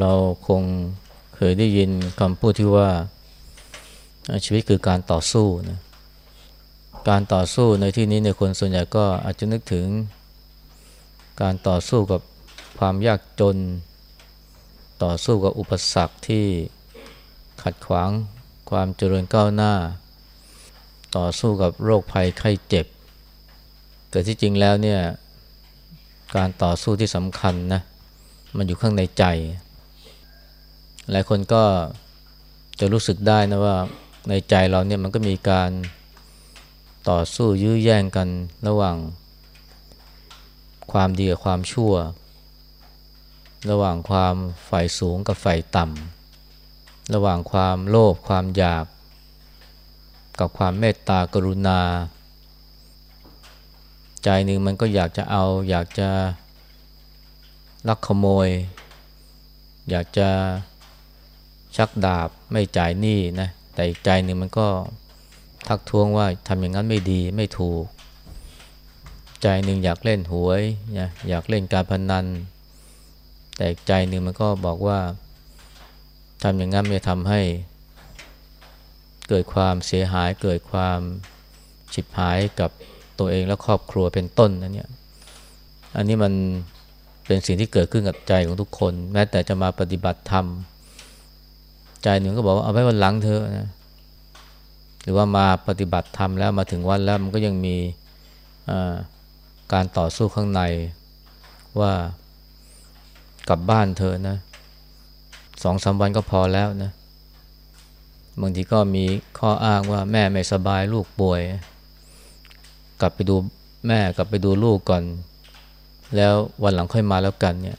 เราคงเคยได้ยินคำพูดที่ว่าชีวิตคือการต่อสู้นะการต่อสู้ในที่นี้ในคนส่วนใหญ่ก็อาจจะนึกถึงการต่อสู้กับความยากจน ต่อสู้กับอุปสรรคที่ขัดขวางความเจริญก้าวหน้า ต่อสู้กับโรคภัยไข้เจ็บ แต่ที่จริงแล้วเนี่ยการต่อสู้ที่สำคัญนะมันอยู่ข้างในใจ หลายคนก็จะรู้สึกได้นะว่าในใจเราเนี่ยมันก็มีการต่อสู้ยื้อแย่งกันระหว่าง ความดีกับความชั่ว ระหว่างความฝ่ายสูงกับฝ่ายต่ำระหว่างความโลภความอยาก กับความเมตตากรุณา ใจหนึ่งมันก็อยากจะเอา อยากจะลักขโมย อยากจะ ชักดาบไม่จ่ายหนี้นะแต่อีกใจหนึ่งมันก็ทักท้วงว่าทำอย่างนั้นไม่ดีไม่ถูก ใจหนึ่งอยากเล่นหวยอยากเล่นการพนัน แต่อีกใจหนึ่งมันก็บอกว่าทำอย่างนั้นจะทำให้ เกิดความเสียหายเกิดความฉิบหายกับตัวเองและครอบครัวเป็นต้นนะเนี่ยอันนี้มันเป็นสิ่งที่เกิดขึ้นกับใจของทุกคน แม้แต่จะมาปฏิบัติธรรม ใจหนึ่งก็บอกว่าเอาไว้วันหลังเธอนะหรือว่ามาปฏิบัติธรรมแล้วมาถึงวันแล้วมันก็ยังมีการต่อสู้ข้างในว่ากลับบ้านเธอนะสองสาวันก็พอแล้วนะบางทีก็มีข้ออ้างว่าแม่ไม่สบายลูกป่วย กลับไปดูแม่กลับไปดูลูกก่อน แล้ววันหลังค่อยมาแล้วกันเนี่ย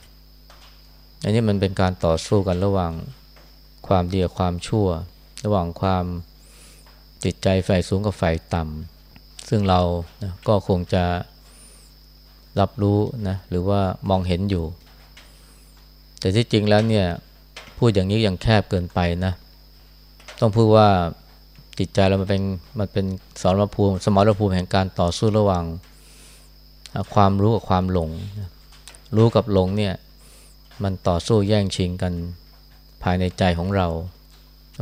อันนี้มันเป็นการต่อสู้กันระหว่าง ความดีกับความชั่ว ระหว่างความจิตใจฝ่ายสูงกับฝ่ายต่ำซึ่งเรานะก็คงจะรับรู้นะหรือว่ามองเห็นอยู่ แต่ที่จริงแล้วเนี่ยพูดอย่างนี้ยังแคบเกินไปนะ ต้องพูดว่าจิตใจเรามันเป็นมันเป็นสมรภูมิ สมรภูมิแห่งการต่อสู้ระหว่าง ความรู้กับความหลง รู้กับหลงเนี่ยมันต่อสู้แย่งชิงกัน ภายในใจของเรา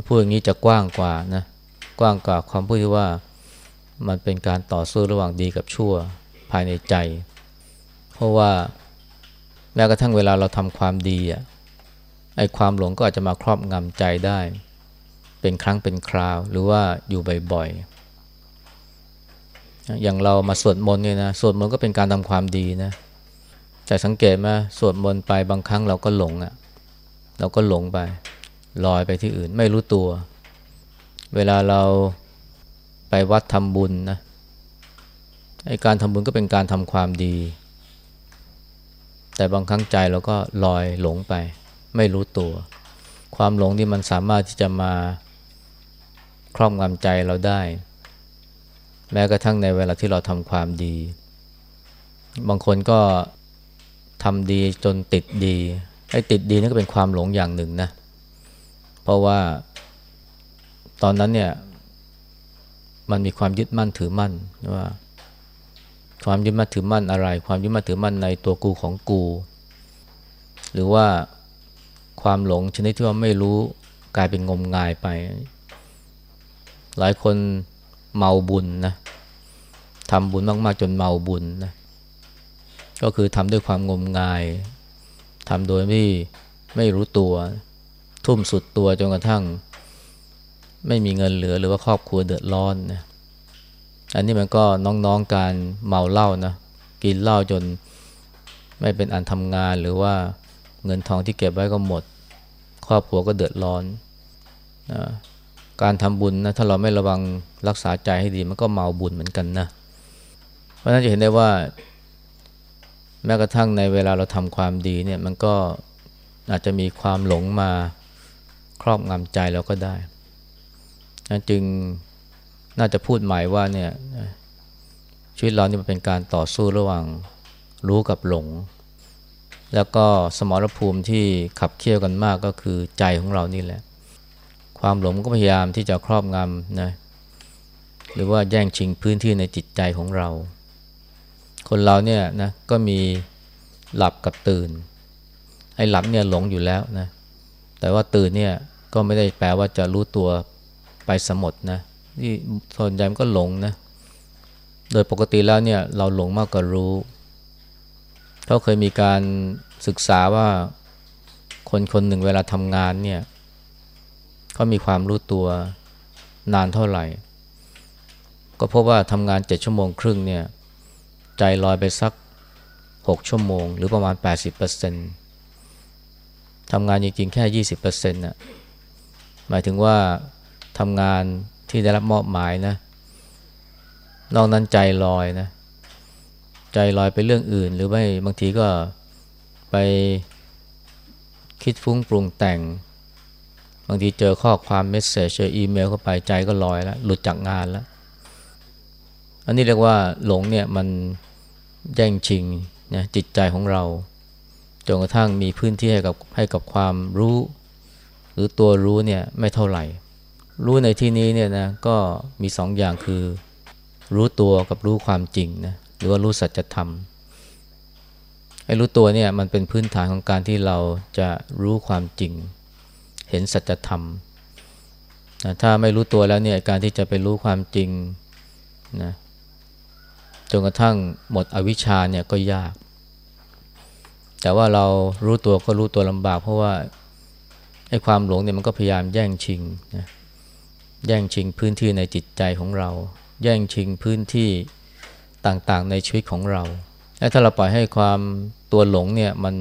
พูดอย่างนี้จะกว้างกว่านะกว้างกว่าความพูดที่ว่ามันเป็นการต่อสู้ระหว่างดีกับชั่วภายในใจ เพราะว่าแม้กระทั่งเวลาเราทำความดีอะไอ้ความหลงก็อาจจะมาครอบงำใจได้ เป็นครั้งเป็นคราว หรือว่าอยู่บ่อยๆอย่างเรามาสวดมนต์เนี่ยนะสวดมนต์ก็เป็นการทำความดีนะแต่สังเกตไหมสวดมนต์ไปบางครั้งเราก็หลงอะ เราก็หลงไปลอยไปที่อื่น ไม่รู้ตัว เวลาเราไปวัดทำบุญนะไอการทำบุญก็เป็นการทำความดี แต่บางครั้งใจเราก็ลอยหลงไป ไม่รู้ตัว ความหลงที่มันสามารถที่จะมาครอบงำใจเราได้ แม้กระทั่งในเวลาที่เราทำความดี บางคนก็ทำดีจนติดดี ไอ้ติดดีนี่นก็เป็นความหลงอย่างหนึ่งนะ เพราะว่าตอนนั้นเนี่ย มันมีความยึดมั่นถือมั่นว่า ความยึดมั่นถือมั่นอะไร ความยึดมั่นถือมั่นในตัวกูของกู หรือว่าความหลงชนิดที่ว่าไม่รู้กลายเป็นงมงายไป หลายคนเมาบุญนะทำบุญมากๆจนเมาบุญนะก็คือทำด้วยความงมงาย ทำโดยไม่ไม่รู้ตัว ทุ่มสุดตัวจนกระทั่ง ไม่มีเงินเหลือหรือว่าครอบครัวเดือดร้อนนะอันนี้มันก็น้องๆการเมาเหล้านะกินเหล้าจนไม่เป็นอันทำงานหรือว่าเงินทองที่เก็บไว้ก็หมด ครอบครัวก็เดือดร้อนนะการทำบุญนะถ้าเราไม่ระวังรักษาใจให้ดีมันก็เมาบุญเหมือนกันนะ เพราะนั้นจะเห็นได้ว่า แม้กระทั่งในเวลาเราทำความดีเนี่ยมันก็อาจจะมีความหลงมาครอบงำใจเราก็ได้นั้นจึงน่าจะพูดหมายว่าเนี่ยชีวิตเรานี่มันเป็นการต่อสู้ระหว่างรู้กับหลง แล้วก็สมรภูมิที่ขับเคี่ยวกันมากก็คือใจของเรานี่แหละ ความหลงก็พยายามที่จะครอบงำนะหรือว่าแย่งชิงพื้นที่ในจิตใจของเรา คนเราเนี่ยนะก็มีหลับกับตื่น ไอ้หลับเนี่ยหลงอยู่แล้วนะ แต่ว่าตื่นเนี่ยก็ไม่ได้แปลว่าจะรู้ตัวไปสมดนะที่ส่วนใหญ่มันก็หลงนะ โดยปกติแล้วเนี่ยเราหลงมากกว่ารู้เขาเคยมีการศึกษาว่าคนคนหนึ่งเวลาทำงานเนี่ยเขามีความรู้ตัวนานเท่าไหร่ ก็พบว่าทำงานเจ็ดชั่วโมงครึ่งเนี่ย ใจลอยไปสักหกชั่วโมง หรือประมาณ 80%ทำงานจริงๆแค่ 20%น่ะหมายถึงว่าทำงานที่ได้รับมอบหมายนะ นอกนั้นใจลอยนะ ใจลอยไปเรื่องอื่น หรือไม่บางทีก็ไปคิดฟุ้งปรุงแต่ง บางทีเจอข้อความเมสเซจเจออีเมลเข้าไปใจก็ลอยแล้ว หลุดจากงานแล้ว อันนี้เรียกว่าหลงเนี่ยมัน แย่งชิงนะจิตใจของเราจนกระทั่งมีพื้นที่ให้กับให้กับความรู้ หรือตัวรู้เนี่ยไม่เท่าไหร่ รู้ในที่นี้เนี่ยนะก็มีสองอย่างคือ รู้ตัวกับรู้ความจริงนะหรือว่ารู้สัจธรรมไอ้รู้ตัวเนี่ยมันเป็นพื้นฐานของการที่เราจะรู้ความจริง เห็นสัจธรรมนะถ้าไม่รู้ตัวแล้วเนี่ยการที่จะไปรู้ความจริงนะ นกระทั่งหมดอวิชชาเนี่ยก็ยาก แต่ว่าเรารู้ตัวก็รู้ตัวลำบาก เพราะว่าไอ้ความหลงเนี่ยมันก็พยายามแย่งชิงนะแย่งชิงพื้นที่ในจิตใจของเรา แย่งชิงพื้นที่ต่างๆในชีวิตของเราและถ้าเราปล่อยให้ความตัวหลงเนี่ยมัน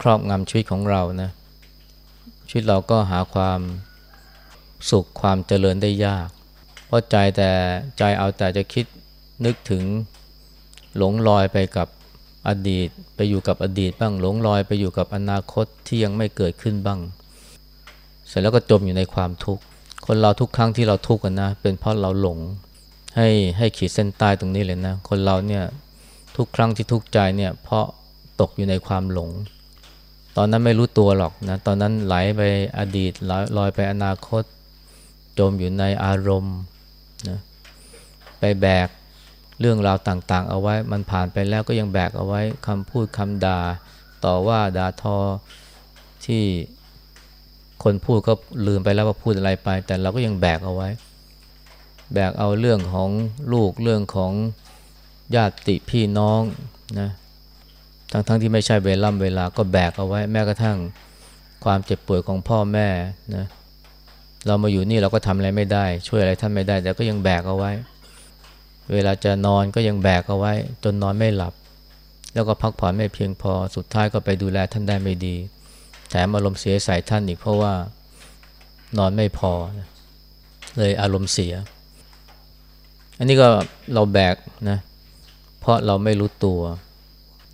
ครอบงำชีวิตของเรานะชีวิตเราก็หาความสุขความเจริญได้ยาก เพราะใจแต่ใจเอาแต่จะคิด นึกถึงหลงลอยไปกับอดีต ไปอยู่กับอดีตบ้างหลงลอยไปอยู่กับอนาคตที่ยังไม่เกิดขึ้นบ้าง เสร็จแล้วก็จมอยู่ในความทุกข์ คนเราทุกครั้งที่เราทุกข์กันนะ เป็นเพราะเราหลงให้ให้ขีดเส้นใต้ตรงนี้เลยนะ คนเราเนี่ยทุกครั้งที่ทุกข์ใจเนี่ยเพราะตกอยู่ในความหลง ตอนนั้นไม่รู้ตัวหรอกนะ ตอนนั้นไหลไปอดีตลอยไปอนาคต จมอยู่ในอารมณ์นะไปแบก เรื่องราวต่างๆ เอาไว้มันผ่านไปแล้วก็ยังแบกเอาไว้คำพูดคำด่าต่อว่าด่าทอที่คนพูดก็ลืมไปแล้วว่าพูดอะไรไป แต่เราก็ยังแบกเอาไว้ แบกเอาเรื่องของลูกเรื่องของญาติพี่น้องนะทั้งๆทที่ไม่ใช่เวล่ำเวลาก็แบกเอาไว้ แม้กระทั่งความเจ็บป่วยของพ่อแม่นะเรามาอยู่นี่เราก็ทำอะไรไม่ได้ ช่วยอะไรท่านไม่ได้ แต่ก็ยังแบกเอาไว้ เวลาจะนอนก็ยังแบกเอาไว้ จนนอนไม่หลับ แล้วก็พักผ่อนไม่เพียงพอสุดท้ายก็ไปดูแลท่านได้ไม่ดี แถมอารมณ์เสียใส่ท่านอีกเพราะว่านอนไม่พอ เลยอารมณ์เสีย อันนี้ก็เราแบกนะเพราะเราไม่รู้ตัว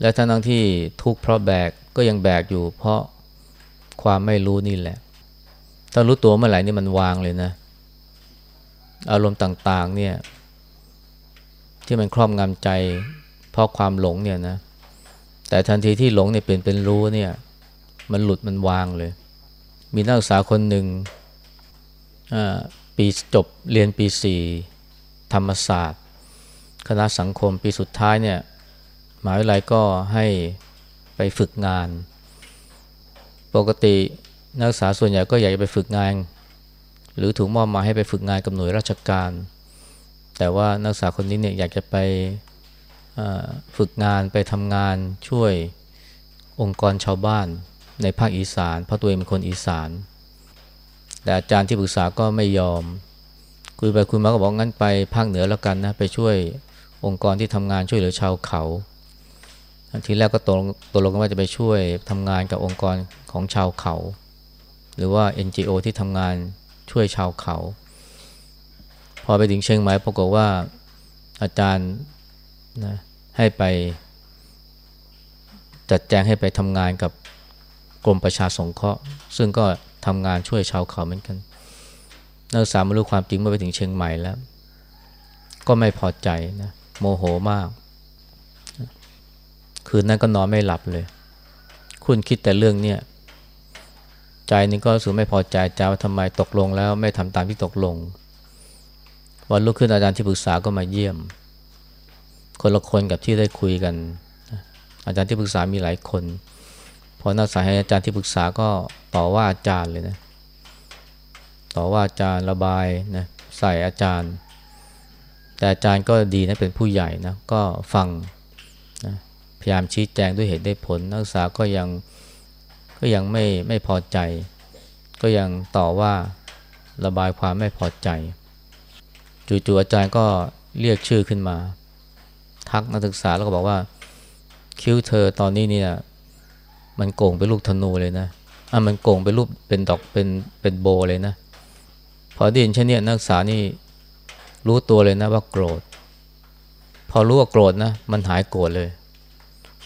และทั้งทั้งที่ทุกข์เพราะแบกก็ยังแบกอยู่เพราะความไม่รู้นี่แหละ ถ้ารู้ตัวเมื่อไหร่นี่มันวางเลยนะ อารมณ์ต่างๆเนี่ย ที่มันครอบงำใจ เพราะความหลงเนี่ยนะ แต่ทันทีที่หลงเนี่ยเปลี่ยนเป็นรู้เนี่ย มันหลุดมันวางเลย มีนักศึกษาคนหนึ่งปีจบเรียนปีสี่ธรรมศาสตร์ คณะสังคมปีสุดท้ายเนี่ยหมหาวิทยาลัยก็ให้ไปฝึกงาน ปกตินักศึกษาส่วนใหญ่ก็อยากจะไปฝึกงาน หรือถูกมอบมาให้ไปฝึกงานกับหน่วยราชการ แต่ว่านักศึกษาคนนี้เนี่ยอยากจะไปฝึกงานไปทำงานช่วยองค์กรชาวบ้านในภาคอีสานเพราะตัวเองเป็นคนอีสาน แต่อาจารย์ที่ปรึกษาก็ไม่ยอม คุยไปคุยมาก็บอกงั้นไปภาคเหนือแล้วกันนะไปช่วยองค์กรที่ทำงานช่วยเหลือชาวเขาทีแรกก็ตกตกลงกันว่าจะไปช่วยทำงานกับองค์กรของชาวเขา หรือว่า NGO ที่ทำงานช่วยชาวเขา พอไปถึงเชียงใหม่ปรากฏว่าอาจารย์นะให้ไปจัดแจงให้ไปทำงานกับกรมประชาสงเคราะห์ ซึ่งก็ทำงานช่วยชาวเขาเหมือนกัน นักศึกษามารู้ความจริงเมื่อไปถึงเชียงใหม่แล้ว ก็ไม่พอใจนะโมโหมาก คืนนั้นก็นอนไม่หลับเลย คุณคิดแต่เรื่องเนี้ยใจนึงก็รู้สึกไม่พอใจใจว่าทำไมตกลงแล้วไม่ทำตามที่ตกลง วันลุกขึ้นอาจารย์ที่ปรึกษาก็มาเยี่ยม คนละคนกับที่ได้คุยกัน อาจารย์ที่ปรึกษามีหลายคนพอนักศึกษาให้อาจารย์ที่ปรึกษาก็ต่อว่าอาจารย์เลยนะต่อว่าอาจารย์ระบายนะใส่อาจารย์ แต่อาจารย์ก็ดีนะเป็นผู้ใหญ่นะก็ฟังนะพยายามชี้แจงด้วยเหตุได้ผล นักศึกษาก็ยังก็ยังไม่ไม่พอใจ ก็ยังต่อว่าระบายความไม่พอใจ จู่ๆอาจารย์ก็เรียกชื่อขึ้นมา ทักนักศึกษาแล้วก็บอกว่า คิ้วเธอตอนนี้เนี่ย มันโก่งเป็นลูกธนูเลยนะอะมันโก่งเป็นรูปเป็นดอกเป็นเป็นโบเลยนะ พอได้ยินเช่นนี้นักศึกษานี่รู้ตัวเลยนะว่าโกรธ พอรู้ว่าโกรธนะ มันหายโกรธเลย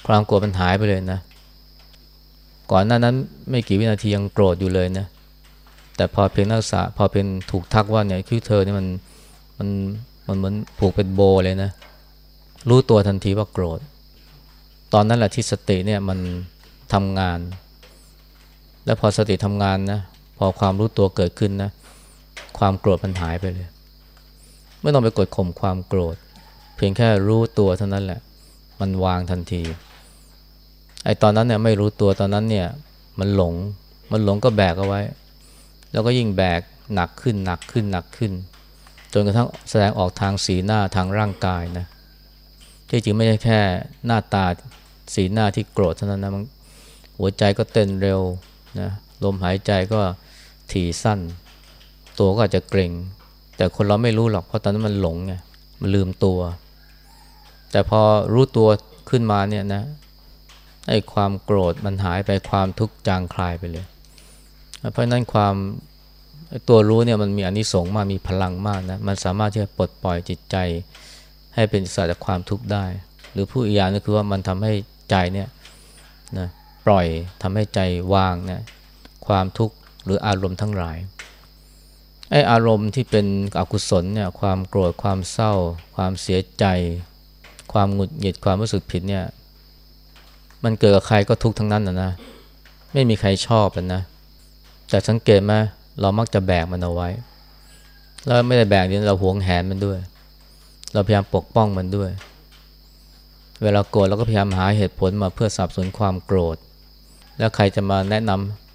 ความโกรธมันหายไปเลยนะ ก่อนหน้านั้นไม่กี่วินาทียังโกรธอยู่เลยนะ แต่พอเพียงนักศึกษาพอเพียงถูกทักว่าเนี่ยคิ้วเธอเนี่ยมัน มันมันเหมือนผูกเป็นโบเลยนะ รู้ตัวทันทีว่าโกรธ ตอนนั้นแหละที่สติเนี่ยมันทำงาน แล้วพอสติทำงานนะพอความรู้ตัวเกิดขึ้นนะ ความโกรธมันหายไปเลย ไม่ต้องไปกดข่มความโกรธ เพียงแค่รู้ตัวเท่านั้นแหละ มันวางทันทีไอ้ตอนนั้นเนี่ยไม่รู้ตัวตอนนั้นเนี่ย มันหลง มันหลงก็แบกเอาไว้ แล้วก็ยิ่งแบกหนักขึ้นหนักขึ้นหนักขึ้น จนกระทั่งแสดงออกทางสีหน้าทางร่างกายนะที่จริงไม่ใช่แค่หน้าตาสีหน้าที่โกรธเท่านั้นนะมันหัวใจก็เต้นเร็วนะลมหายใจก็ถี่สั้น ตัวก็อาจจะเกร็ง แต่คนเราไม่รู้หรอกเพราะตอนนั้นมันหลงไงมันลืมตัว แต่พอรู้ตัวขึ้นมาเนี่ยนะไอ้ความโกรธมันหายไปความทุกข์จางคลายไปเลย เพราะนั้นความ ตัวรู้เนี่ยมันมีอนิสงส์มากมีพลังมากนะมันสามารถที่จะปลดปล่อยจิตใจ ให้เป็นอิสระจากความทุกข์ได้ หรือผู้อีกอย่างก็คือว่ามันทำให้ใจเนี่ยนะปล่อยทำให้ใจวางนะความทุกข์หรืออารมณ์ทั้งหลายไออารมณ์ที่เป็นอกุศลเนี่ยความโกรธความเศร้า ความเสียใจ ความหงุดหงิดความรู้สึกผิดเนี่ยมันเกิดกับใครก็ทุกข์ทั้งนั้นนะนะไม่มีใครชอบนะแต่สังเกตไหม เรามักจะแบกมันเอาไว้แล้วไม่ได้แบกนี่เราหวงแหนมันด้วย เราพยายามปกป้องมันด้วย เวลาโกรธเราก็พยายามหาเหตุผลมาเพื่อสับสนความโกรธ แล้วใครจะมาแนะน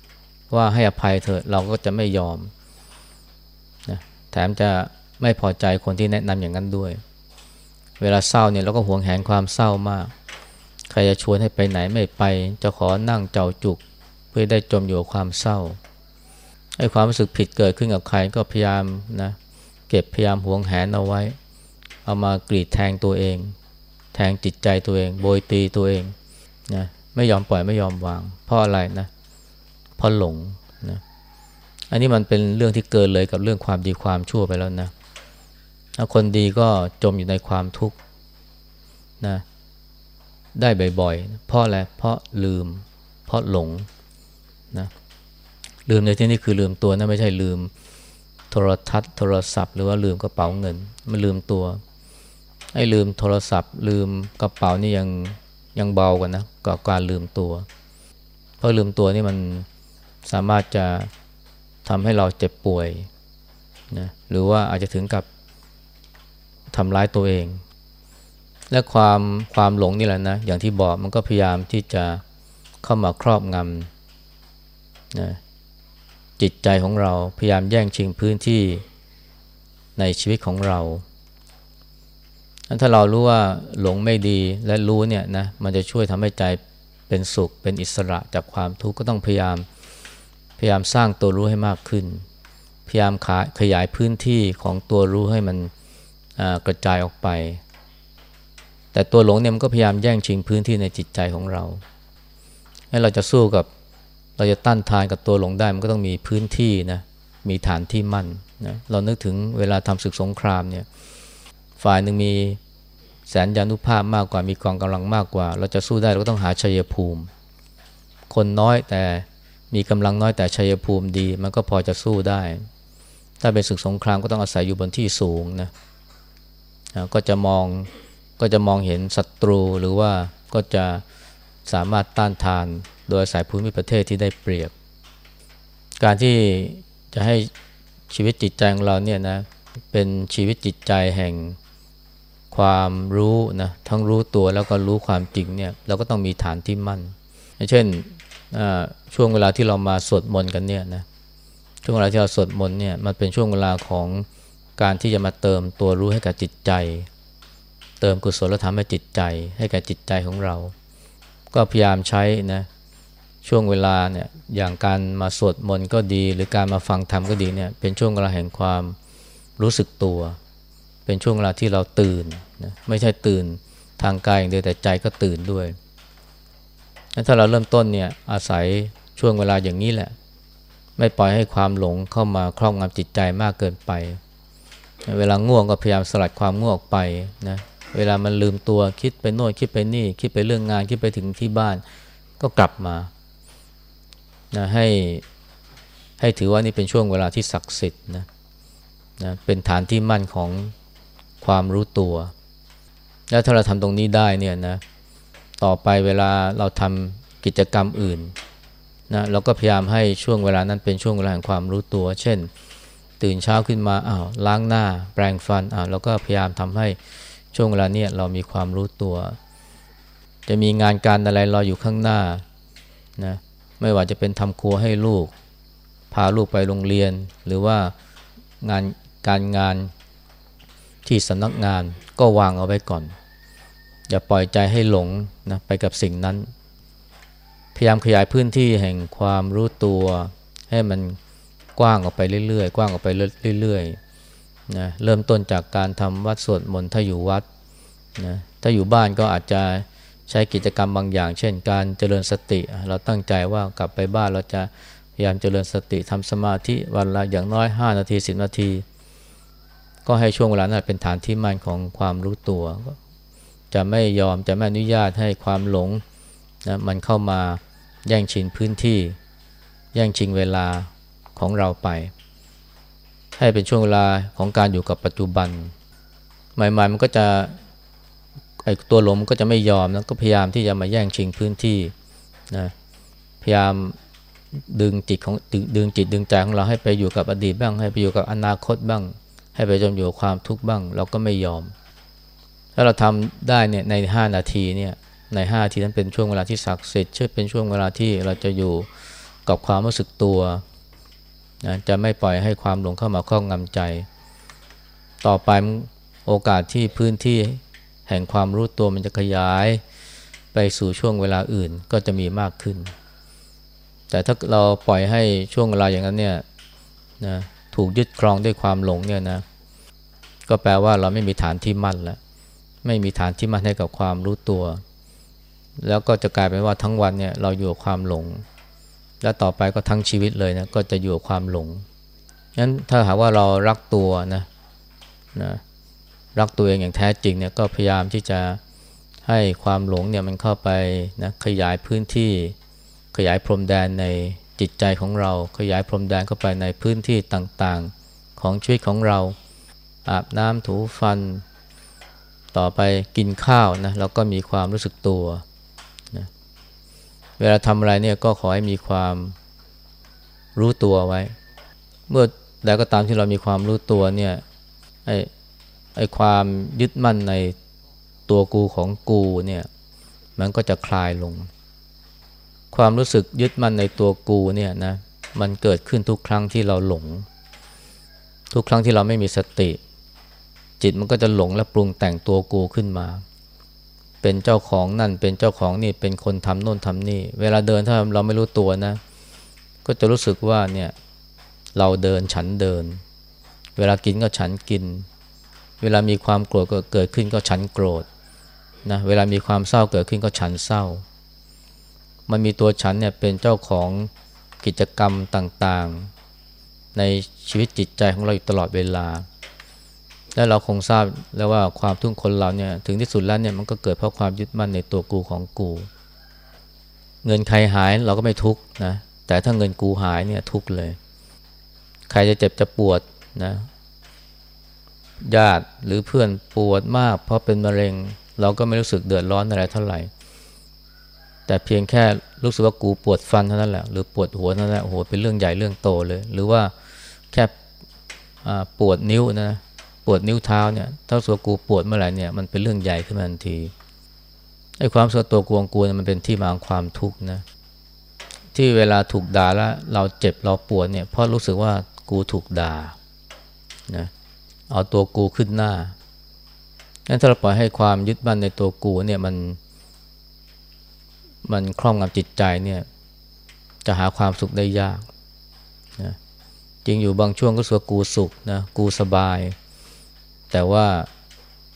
ำว่าให้อภัยเถอะเราก็จะไม่ยอมนะแถมจะไม่พอใจคนที่แนะนำอย่างนั้นด้วย เวลาเศร้าเนี่ยเราก็หวงแหนความเศร้ามาก ใครจะชวนให้ไปไหนไม่ไป จะขอนั่งเจ้าจุก เพื่อได้จมอยู่กับความเศร้า ไอ้ความรู้สึกผิดเกิดขึ้นกับใครก็พยายามนะเก็บพยายามหวงแหนเอาไว้ เอามากรีดแทงตัวเอง แทงจิตใจตัวเอง โบยตีตัวเองนะไม่ยอมปล่อยไม่ยอมวาง เพราะอะไรนะเพราะหลงนะอันนี้มันเป็นเรื่องที่เกินเลยกับเรื่องความดีความชั่วไปแล้วนะถ้าคนดีก็จมอยู่ในความทุกข์นะได้บ่อยๆเพราะอะไรเพราะลืม เพราะหลงนะ ลืมในที่นี้คือลืมตัวนะไม่ใช่ลืมโทรทัศน์ โทรศัพท์ หรือว่าลืมกระเป๋าเงินมันลืมตัวไอ้ลืมโทรศัพท์ ลืมกระเป๋านี่ยังยังเบากว่านะกับการลืมตัว เพราะลืมตัวนี่มันสามารถจะทำให้เราเจ็บป่วยนะหรือว่าอาจจะถึงกับทำร้ายตัวเอง และความความหลงนี่แหละนะอย่างที่บอกมันก็พยายามที่จะเข้ามาครอบงำนะ จิตใจของเราพยายามแย่งชิงพื้นที่ในชีวิตของเรา ถ้าเรารู้ว่าหลงไม่ดีและรู้เนี่ยนะมันจะช่วยทำให้ใจเป็นสุขเป็นอิสระจากความทุกข์ก็ต้องพยายามพยายามสร้างตัวรู้ให้มากขึ้น พยายามขยายพื้นที่ของตัวรู้ให้มันกระจายออกไป แต่ตัวหลงเนี่ยมันก็พยายามแย่งชิงพื้นที่ในจิตใจของเรา ให้เราจะสู้กับ เราจะต้านทานกับตัวหลงได้มันก็ต้องมีพื้นที่นะมีฐานที่มั่นนะเรานึกถึงเวลาทำศึกสงครามเนี่ยฝ่ายหนึ่งมีแสนยานุภาพมากกว่ามีกองกำลังมากกว่า เราจะสู้ได้เราก็ต้องหาชัยภูมิ คนน้อยแต่มีกำลังน้อยแต่ชัยภูมิดี มันก็พอจะสู้ได้ ถ้าเป็นศึกสงครามก็ต้องอาศัยอยู่บนที่สูงนะก็จะมองก็จะมองเห็นศัตรูหรือว่าก็จะสามารถต้านทาน โดยอาศัยภูมิประเทศที่ได้เปรียบ การที่จะให้ชีวิตจิตใจของเราเนี่ยนะเป็นชีวิตจิตใจแห่งความรู้นะทั้งรู้ตัวแล้วก็รู้ความจริงเนี่ยเราก็ต้องมีฐานที่มั่น เช่นช่วงเวลาที่เรามาสวดมนต์กันเนี่ยนะช่วงเวลาที่เราสวดมนต์เนี่ยมันเป็นช่วงเวลาของการที่จะมาเติมตัวรู้ให้กับจิตใจ เติมกุศลธรรมให้จิตใจ ให้กับจิตใจของเรา ก็พยายามใช้นะ ช่วงเวลาเนี่ยอย่างการมาสวดมนต์ก็ดี หรือการมาฟังธรรมก็ดีเนี่ยเป็นช่วงเวลาแห่งความรู้สึกตัว เป็นช่วงเวลาที่เราตื่นนะไม่ใช่ตื่นทางกายอย่างเดียวแต่ใจก็ตื่นด้วยถ้าเราเริ่มต้นเนี่ยอาศัยช่วงเวลาอย่างนี้แหละ ไม่ปล่อยให้ความหลงเข้ามาครอบงำจิตใจมากเกินไป เวลาง่วงก็พยายามสลัดความง่วงออกไปนะเวลามันลืมตัวคิดไปโน่นคิดไปนี่ คิดไปเรื่องงานคิดไปถึงที่บ้านก็กลับมา นะให้ให้ถือว่านี่เป็นช่วงเวลาที่ศักดิ์สิทธิ์นะนะเป็นฐานที่มั่นของความรู้ตัว แล้วถ้าเราทำตรงนี้ได้เนี่ยนะต่อไปเวลาเราทำกิจกรรมอื่นนะเราก็พยายามให้ช่วงเวลานั้นเป็นช่วงเวลาแห่งความรู้ตัว เช่น ตื่นเช้าขึ้นมาอ้าวล้างหน้า แปรงฟันอ้าวเราก็พยายามทำให้ช่วงเวลาเนี้ยเรามีความรู้ตัว จะมีงานการอะไรรออยู่ข้างหน้านะ ไม่ว่าจะเป็นทำครัวให้ลูก พาลูกไปโรงเรียน หรือว่างานการงานที่สำนักงานก็วางเอาไว้ก่อน อย่าปล่อยใจให้หลงนะไปกับสิ่งนั้น พยายามขยายพื้นที่แห่งความรู้ตัวให้มันกว้างออกไปเรื่อยๆ กว้างออกไปเรื่อยๆนะเริ่มต้นจากการทำวัดสวดมนต์ถ้าอยู่วัดนะถ้าอยู่บ้านก็อาจจะ ใช้กิจกรรมบางอย่าง เช่น การเจริญสติ เราตั้งใจว่ากลับไปบ้านเราจะพยายามเจริญสติทำสมาธิวันละอย่างน้อย 5 นาที 10 นาที ก็ให้ช่วงเวลานั้นเป็นฐานที่มั่นของความรู้ตัว จะไม่ยอมจะไม่อนุญาตให้ความหลงนะมันเข้ามาแย่งชิงพื้นที่ แย่งชิงเวลาของเราไป ให้เป็นช่วงเวลาของการอยู่กับปัจจุบัน ใหม่ๆมันก็จะ ไอ้ตัวหลงก็จะไม่ยอมนะก็พยายามที่จะมาแย่งชิงพื้นที่นะพยายามดึงจิตของดึงจิตดึงใจของเราให้ไปอยู่กับอดีตบ้าง ให้ไปอยู่กับอนาคตบ้าง ให้ไปจมอยู่กับความทุกข์บ้าง เราก็ไม่ยอม ถ้าเราทำได้เนี่ยใน 5 นาทีเนี่ยใน5นาทีนั้นเป็นช่วงเวลาที่ศักดิ์สิทธิ์ช่วยเป็นช่วงเวลาที่เราจะอยู่กับความรู้สึกตัวนะจะไม่ปล่อยให้ความหลงเข้ามาครอบงำใจ ต่อไปโอกาสที่พื้นที่ แห่งความรู้ตัวมันจะขยายไปสู่ช่วงเวลาอื่นก็จะมีมากขึ้น แต่ถ้าเราปล่อยให้ช่วงเวลาอย่างนั้นเนี่ยนะถูกยึดครองด้วยความหลงเนี่ยนะก็แปลว่าเราไม่มีฐานที่มั่นแล้วไม่มีฐานที่มั่นให้กับความรู้ตัว แล้วก็จะกลายเป็นว่าทั้งวันเนี่ยเราอยู่กับความหลง และต่อไปก็ทั้งชีวิตเลยนะก็จะอยู่กับความหลงงั้นถ้าหากว่าเรารักตัวนะนะ รักตัวเองอย่างแท้จริงเนี่ยก็พยายามที่จะให้ความหลงเนี่ยมันเข้าไปนะขยายพื้นที่ ขยายพรมแดนในจิตใจของเรา ขยายพรมแดนเข้าไปในพื้นที่ต่างๆ ของชีวิตของเรา อาบน้ำถูฟัน ต่อไปกินข้าวนะเราก็มีความรู้สึกตัวนะเวลาทำอะไรเนี่ยก็ขอให้มีความรู้ตัวไว้ เมื่อใดก็ตามที่เรามีความรู้ตัวเนี่ยไอ ไอ้ความยึดมั่นในตัวกูของกูเนี่ยมันก็จะคลายลง ความรู้สึกยึดมั่นในตัวกูเนี่ยนะมันเกิดขึ้นทุกครั้งที่เราหลง ทุกครั้งที่เราไม่มีสติ จิตมันก็จะหลงและปรุงแต่งตัวกูขึ้นมา เป็นเจ้าของนั่นเป็นเจ้าของนี่เป็นคนทำโน่นทำนี่ เวลาเดินถ้าเราไม่รู้ตัวนะ ก็จะรู้สึกว่าเนี่ยเราเดินฉันเดิน เวลากินก็ฉันกิน เวลามีความโกรธเกิดขึ้นก็ฉันโกรธนะเวลามีความเศร้าเกิดขึ้นก็ฉันเศร้า มันมีตัวฉันเนี่ยเป็นเจ้าของกิจกรรมต่างๆ ในชีวิตจิตใจของเราอยู่ตลอดเวลา และเราคงทราบแล้วว่าความทุกข์คนเราเนี่ยถึงที่สุดแล้วเนี่ยมันก็เกิดเพราะความยึดมั่นในตัวกูของกู เงินใครหายเราก็ไม่ทุกข์นะแต่ถ้าเงินกูหายเนี่ยทุกข์เลย ใครจะเจ็บจะปวดนะ ญาติหรือเพื่อนปวดมาก เพราะเป็นมะเร็ง เราก็ไม่รู้สึกเดือดร้อนอะไรเท่าไหร่ แต่เพียงแค่รู้สึกว่ากูปวดฟันเท่านั้นแหละหรือปวดหัวเท่านั้นแหละโอ้โหเป็นเรื่องใหญ่เรื่องโตเลย หรือว่าแค่ปวดนิ้วนะปวดนิ้วเท้าเนี่ยถ้าสัวกูปวดเมื่อไหร่เนี่ยมันเป็นเรื่องใหญ่ขึ้นมาทันทีไอ้ความสัวตัวกวงกวนมันเป็นที่มาของความทุกข์นะที่เวลาถูกด่าแล้วเราเจ็บเราปวดเนี่ยเพราะรู้สึกว่ากูถูกด่านะ เอาตัวกูขึ้นหน้างั้นถ้าเราปล่อยให้ความยึดมั่นในตัวกูเนี่ยมัน มันครอบงำจิตใจเนี่ยจะหาความสุขได้ยากนะจริงอยู่บางช่วงก็สัวกูสุขนะกูสบาย แต่ว่า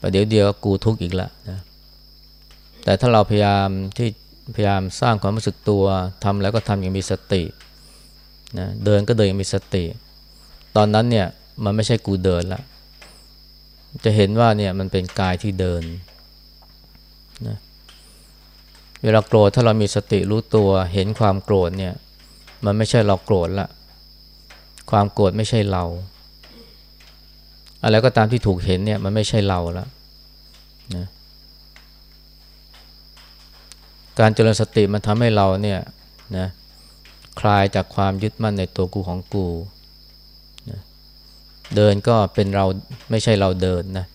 ประเดี๋ยวเดียวกูทุกข์อีกล้วนะแต่ถ้าเราพยายามที่พยายามสร้างความรู้สึกตัวทำแล้วก็ทำอย่างมีสตินะเดินก็เดินอย่างมีสติ ตอนนั้นเนี่ยมันไม่ใช่กูเดินละ จะเห็นว่าเนี่ยมันเป็นกายที่เดินนะเวลาโกรธถ้าเรามีสติรู้ตัวเห็นความโกรธเนี่ย มันไม่ใช่เราโกรธละ ความโกรธไม่ใช่เรา อะไรก็ตามที่ถูกเห็นเนี่ยมันไม่ใช่เราล้วนะการเจริญสติมันทำให้เราเนี่ยนะคลายจากความยึดมั่นในตัวกูของกู เดินก็เป็นเราไม่ใช่เราเดินนะ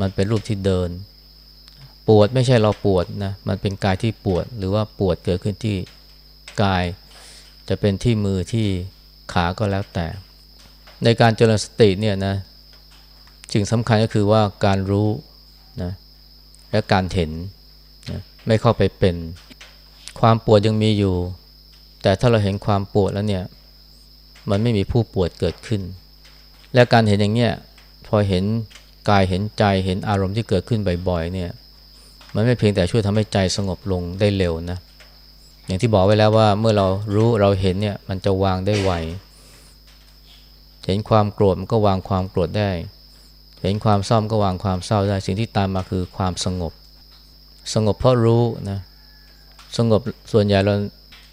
มันเป็นรูปที่เดิน ปวดไม่ใช่เราปวดนะมันเป็นกายที่ปวดหรือว่าปวดเกิดขึ้นที่กาย จะเป็นที่มือที่ขาก็แล้วแต่ ในการเจริญสติเนี่ยนะสิ่งสำคัญก็คือว่าการรู้นะและการเห็นนะไม่เข้าไปเป็น ความปวดยังมีอยู่ แต่ถ้าเราเห็นความปวดแล้วเนี่ย มันไม่มีผู้ปวดเกิดขึ้น และการเห็นอย่างเนี้ยพอเห็นกายเห็นใจเห็นอารมณ์ที่เกิดขึ้นบ่อยๆเนี่ยมันไม่เพียงแต่ช่วยทำให้ใจสงบลงได้เร็วนะ อย่างที่บอกไว้แล้วว่าเมื่อเรารู้เราเห็นเนี่ยมันจะวางได้ไว เห็นความโกรธมันก็วางความโกรธได้ เห็นความเศร้าก็วางความเศร้าได้ สิ่งที่ตามมาคือความสงบ สงบเพราะรู้นะ สงบส่วนใหญ่เรา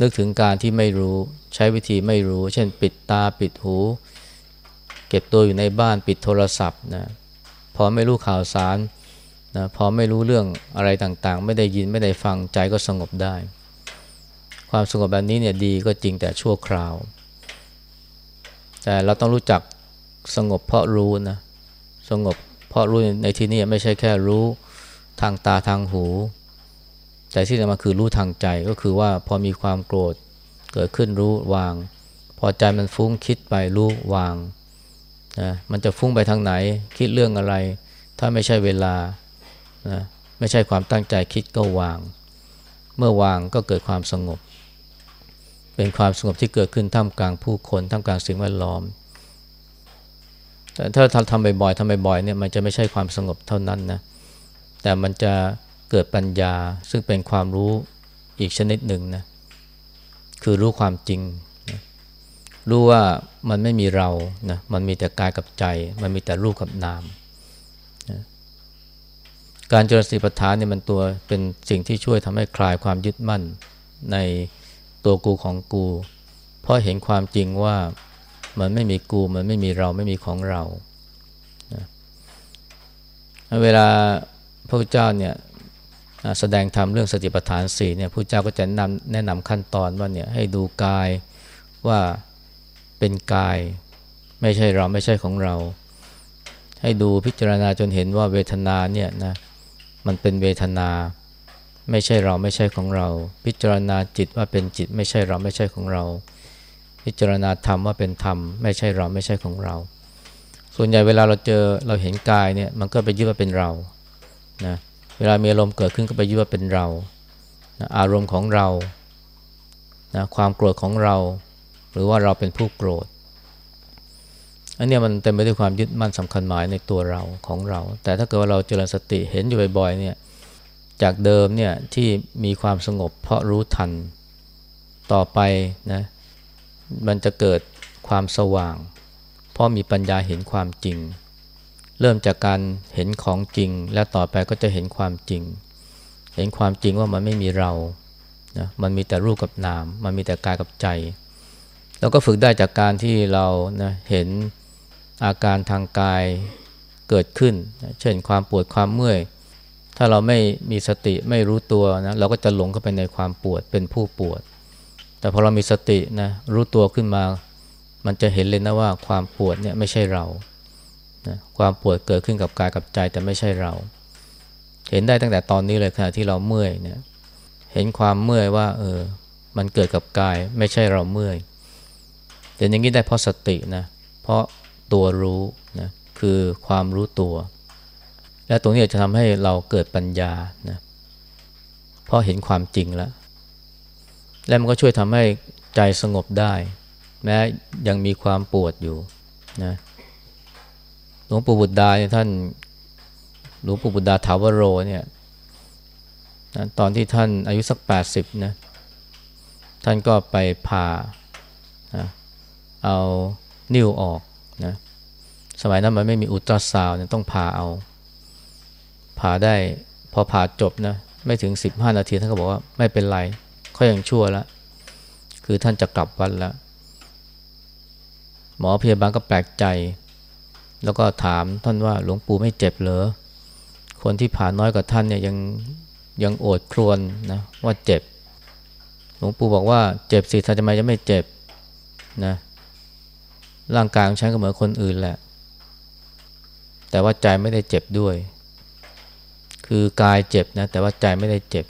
นึกถึงการที่ไม่รู้ ใช้วิธีไม่รู้ เช่น ปิดตาปิดหู เก็บตัวอยู่ในบ้านปิดโทรศัพท์นะพอไม่รู้ข่าวสารนะพอไม่รู้เรื่องอะไรต่างๆ ไม่ได้ยินไม่ได้ฟังใจก็สงบได้ ความสงบแบบนี้เนี่ยดีก็จริงแต่ชั่วคราว แต่เราต้องรู้จักสงบเพราะรู้นะสงบเพราะรู้ในที่นี้ไม่ใช่แค่รู้ทางตาทางหู แต่ที่จะมาคือรู้ทางใจก็คือว่าพอมีความโกรธเกิดขึ้นรู้วาง พอใจมันฟุ้งคิดไปรู้วาง นะมันจะฟุ้งไปทางไหน คิดเรื่องอะไร ถ้าไม่ใช่เวลานะไม่ใช่ความตั้งใจคิดก็วาง เมื่อวางก็เกิดความสงบ เป็นความสงบที่เกิดขึ้นท่ามกลางผู้คนท่ามกลางสิ่งแวดล้อม แต่ถ้าทำทำบ่อยๆทำบ่อยๆเนี่ยมันจะไม่ใช่ความสงบเท่านั้นนะแต่มันจะเกิดปัญญาซึ่งเป็นความรู้อีกชนิดหนึ่งนะคือรู้ความจริง รู้ว่ามันไม่มีเรานะมันมีแต่กายกับใจ มันมีแต่รูปกับนามนะการเจริญสติปัฏฐานเนี่ยมันตัวเป็นสิ่งที่ช่วยทำให้คลายความยึดมั่นในตัวกูของกู เพราะเห็นความจริงว่ามันไม่มีกู มันไม่มีเราไม่มีของเรานะเวลาพระพุทธเจ้าเนี่ยแสดงธรรมเรื่องสติปัฏฐานสี่เนี่ยพระเจ้าก็จะนำแนะนำขั้นตอนว่าเนี่ยให้ดูกายว่า เป็นกาย ไม่ใช่เราไม่ใช่ของเรา ให้ดูพิจารณาจนเห็นว่าเวทนาเนี่ยนะมันเป็นเวทนา ไม่ใช่เราไม่ใช่ของเรา พิจารณาจิตว่าเป็นจิต ไม่ใช่เราไม่ใช่ของเรา พิจารณาธรรมว่าเป็นธรรม ไม่ใช่เราไม่ใช่ของเรา ส่วนใหญ่เวลาเราเจอเราเห็นกายเนี่ยมันก็ไปยึดว่าเป็นเรานะเวลามีอารมณ์เกิดขึ้นก็ไปยึดว่าเป็นเรานะอารมณ์ของเรานะความโกรธของเรา หรือว่าเราเป็นผู้โกรธ อันนี้มันเต็มไปด้วยความยึดมั่นสำคัญหมายในตัวเราของเรา แต่ถ้าเกิดว่าเราเจริญสติเห็นอยู่บ่อยๆเนี่ยจากเดิมเนี่ยที่มีความสงบเพราะรู้ทันต่อไปนะมันจะเกิดความสว่าง เพราะมีปัญญาเห็นความจริง เริ่มจากการเห็นของจริง และต่อไปก็จะเห็นความจริง เห็นความจริงว่ามันไม่มีเรานะมันมีแต่รูปกับนาม มันมีแต่กายกับใจ แล้วก็ฝึกได้จากการที่เรานะเห็นอาการทางกายเกิดขึ้นเช่นความปวดความเมื่อย ถ้าเราไม่มีสติไม่รู้ตัวนะเราก็จะหลงเข้าไปในความปวดเป็นผู้ปวด แต่พอเรามีสตินะรู้ตัวขึ้นมา มันจะเห็นเลยนะว่าความปวดเนี่ยไม่ใช่เรานะความปวดเกิดขึ้นกับกายกับใจแต่ไม่ใช่เรา เห็นได้ตั้งแต่ตอนนี้เลยขณะที่เราเมื่อยเนี่ยเห็นความเมื่อยว่าเออมันเกิดกับกายไม่ใช่เราเมื่อย แต่อย่างนี้ได้เพราะสตินะเพราะตัวรู้นะคือความรู้ตัว และตรงนี้จะทำให้เราเกิดปัญญานะเพราะเห็นความจริงแล้ว และมันก็ช่วยทำให้ใจสงบได้ แม้ยังมีความปวดอยู่นะหลวงปู่บุตรดาเนี่ยท่านหลวงปู่บุตรดาถาวโรเนี่ยตอนที่ท่านอายุสัก 80นะท่านก็ไปผ่า เอานิ้วออกนะสมัยนั้นมันไม่มีอุลตราซาวน์ต้องผ่าเอาผ่าได้พอผ่าจบนะไม่ถึง 15 นาทีท่านก็บอกว่าไม่เป็นไรเขายังชั่วแล้วคือท่านจะกลับวัดแล้ว หมอพยาบาลก็แปลกใจ แล้วก็ถามท่านว่าหลวงปู่ไม่เจ็บเหรอคนที่ผ่าน้อยกว่าท่านเนี่ยยังยังโอดครวนนะว่าเจ็บ หลวงปู่บอกว่าเจ็บสิท่านทำไมจะไม่เจ็บนะ ร่างกายของฉันก็เหมือนคนอื่นแหละ แต่ว่าใจไม่ได้เจ็บด้วย คือกายเจ็บนะ แต่ว่าใจไม่ได้เจ็บ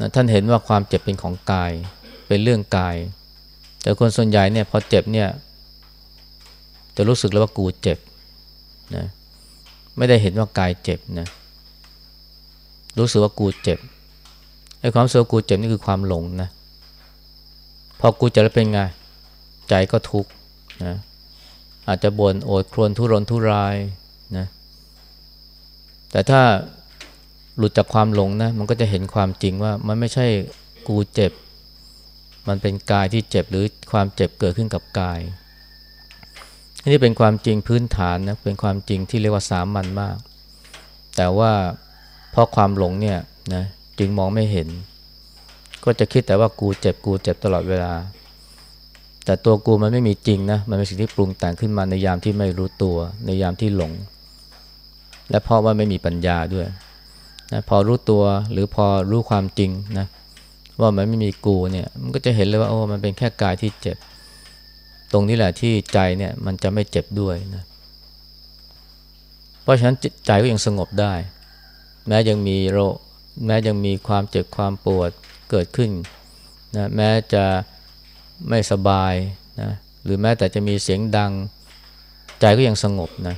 นะท่านเห็นว่าความเจ็บเป็นของกาย เป็นเรื่องกาย แต่คนส่วนใหญ่เนี่ยพอเจ็บเนี่ย จะรู้สึกแล้วว่ากูเจ็บนะไม่ได้เห็นว่ากายเจ็บนะ รู้สึกว่ากูเจ็บไอ้ความเสึกกูเจ็บนี่คือความหลงนะ พอกูเจ็บแล้วเป็นไง ใจก็ทุกข์นะอาจจะบน่นโอดครวญทุรนทุรายนะแต่ถ้าหลุดจากความหลงนะมันก็จะเห็นความจริงว่ามันไม่ใช่กูเจ็บ มันเป็นกายที่เจ็บหรือความเจ็บเกิดขึ้นกับกายนี่เป็นความจริงพื้นฐานนะเป็นความจริงที่เรียกว่าสามัญมาก แต่ว่าเพราะความหลงเนี่ยนะจึงมองไม่เห็น ก็จะคิดแต่ว่ากูเจ็บกูเจ็บตลอดเวลา แต่ตัวกูมันไม่มีจริงนะมันเป็นสิ่งที่ปรุงแต่งขึ้นมาในยามที่ไม่รู้ตัวในยามที่หลง และเพราะว่าไม่มีปัญญาด้วยนะพอรู้ตัวหรือพอรู้ความจริงนะว่ามันไม่มีกูเนี่ยมันก็จะเห็นเลยว่าโอ้มันเป็นแค่กายที่เจ็บ ตรงนี้แหละที่ใจเนี่ยมันจะไม่เจ็บด้วยนะเพราะฉะนั้นใจก็ยังสงบได้ แม้ยังมีโรคแม้ยังมีความเจ็บความปวดเกิดขึ้นนะแม้จะ ไม่สบายนะหรือแม้แต่จะมีเสียงดังใจก็ยังสงบนะ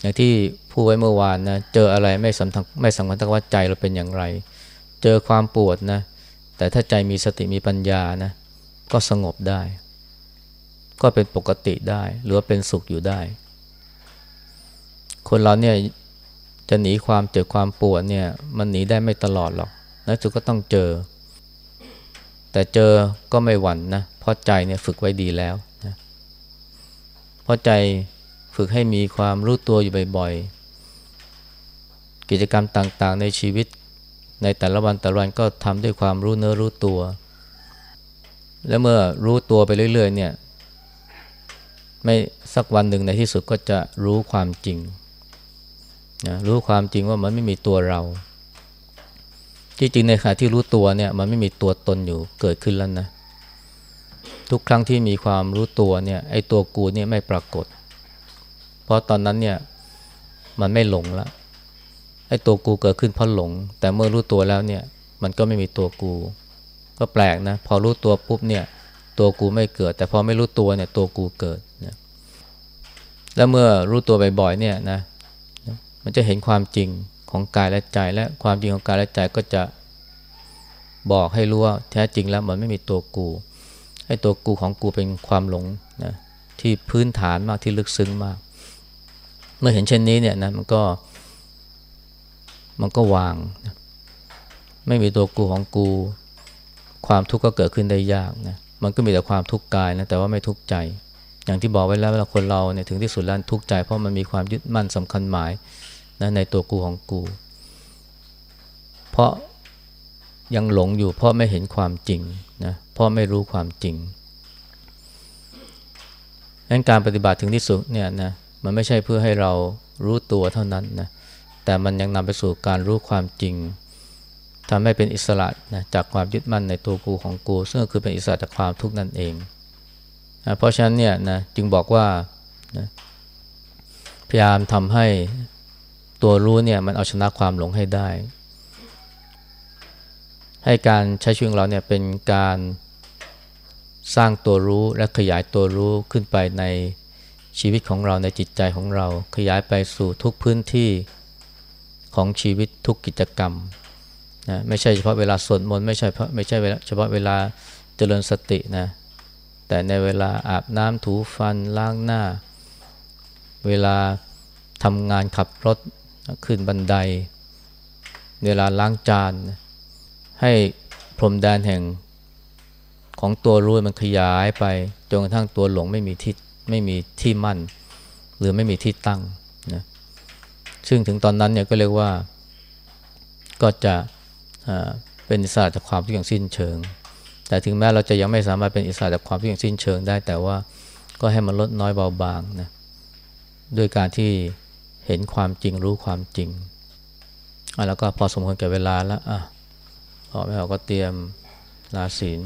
อย่างที่พูดไว้เมื่อวานนะเจออะไรไม่สำคัญไม่สำคัญแต่ว่าใจเราเป็นอย่างไร เจอความปวดนะแต่ถ้าใจมีสติมีปัญญานะก็สงบได้ ก็เป็นปกติได้ หรือว่าเป็นสุขอยู่ได้ คนเราเนี่ยจะหนีความเจ็บความปวดเนี่ยมันหนีได้ไม่ตลอดหรอกแล้วจุดก็ต้องเจอ แต่เจอก็ไม่หวั่นนะเพราะใจเนี่ยฝึกไว้ดีแล้วนะเพราะใจฝึกให้มีความรู้ตัวอยู่บ่อยๆ กิจกรรมต่างๆ ในชีวิต ในแต่ละวันแต่ละวันก็ทำด้วยความรู้เนื้อรู้ตัว และเมื่อรู้ตัวไปเรื่อยๆ เนี่ยไม่สักวันหนึ่งในที่สุดก็จะรู้ความจริงนะรู้ความจริงว่ามันไม่มีตัวเรา จริงในขณะที่รู้ตัวเนี่ยมันไม่มีตัวตนอยู่เกิดขึ้นแล้วนะ ทุกครั้งที่มีความรู้ตัวเนี่ยไอ้ตัวกูเนี่ยไม่ปรากฏ เพราะตอนนั้นเนี่ยมันไม่หลงละไอ้ตัวกูเกิดขึ้นเพราะหลง แต่เมื่อรู้ตัวแล้วเนี่ยมันก็ไม่มีตัวกู ก็แปลกนะ พอรู้ตัวปุ๊บเนี่ยตัวกูไม่เกิด แต่พอไม่รู้ตัวเนี่ยตัวกูเกิดนะแล้วเมื่อรู้ตัวบ่อยๆเนี่ยนะมันจะเห็นความจริง ของกายและใจและความจริงของกายและใจก็จะบอกให้รู้ว่าแท้จริงแล้วมันไม่มีตัวกูให้ตัวกูของกูเป็นความหลงนะที่พื้นฐานมากที่ลึกซึ้งมาก เมื่อเห็นเช่นนี้เนี่ยนะมันก็ มันก็วางนะไม่มีตัวกูของกู ความทุกข์ก็เกิดขึ้นได้ยากนะมันก็มีแต่ความทุกข์กายนะแต่ว่าไม่ทุกข์ใจ อย่างที่บอกไว้แล้วเวลาคนเราเนี่ยถึงที่สุดแล้วทุกข์ใจเพราะมันมีความยึดมั่นสำคัญหมาย นะในตัวกูของกู เพราะยังหลงอยู่เพราะไม่เห็นความจริงนะเพราะไม่รู้ความจริงงั้นการปฏิบัติถึงที่สุดเนี่ยนะมันไม่ใช่เพื่อให้เรารู้ตัวเท่านั้นนะแต่มันยังนำไปสู่การรู้ความจริงทำให้เป็นอิสระนะจากความยึดมั่นในตัวกูของกู ซึ่งก็คือเป็นอิสระจากความทุกข์นั่นเองนะเพราะฉะนั้นเนี่ยนะจึงบอกว่านะพยายามทำให้ ตัวรู้เนี่ยมันเอาชนะความหลงให้ได้ ให้การใช้ชีวิตของเราเนี่ยเป็นการสร้างตัวรู้และขยายตัวรู้ขึ้นไปในชีวิตของเราในจิตใจของเรา ขยายไปสู่ทุกพื้นที่ของชีวิตทุกกิจกรรมนะไม่ใช่เฉพาะเวลาสวดมนต์ไม่ใช่เพราะไม่ใช่เฉพาะเวลาเจริญสตินะแต่ในเวลาอาบน้ำถูฟันล้างหน้า เวลาทำงานขับรถ ขึ้นบันได เวลาล้างจาน ให้พรมแดนแห่งของตัวรู้มันขยายไปจนกระทั่งตัวหลงไม่มีที่ไม่มีที่มั่น หรือไม่มีที่ตั้งนะซึ่งถึงตอนนั้นเนี่ยก็เรียกว่าก็จะเป็นอิสระจากความทุกข์อย่างสิ้นเชิง แต่ถึงแม้เราจะยังไม่สามารถเป็นอิสระจากความทุกข์อย่างสิ้นเชิงได้ แต่ว่าก็ให้มันลดน้อยเบาบางนะด้วยการที่ เห็นความจริงรู้ความจริงแล้วก็พอสมควรแก่เวลาแล้วอะพอไม่ออกก็เตรียมลาศีล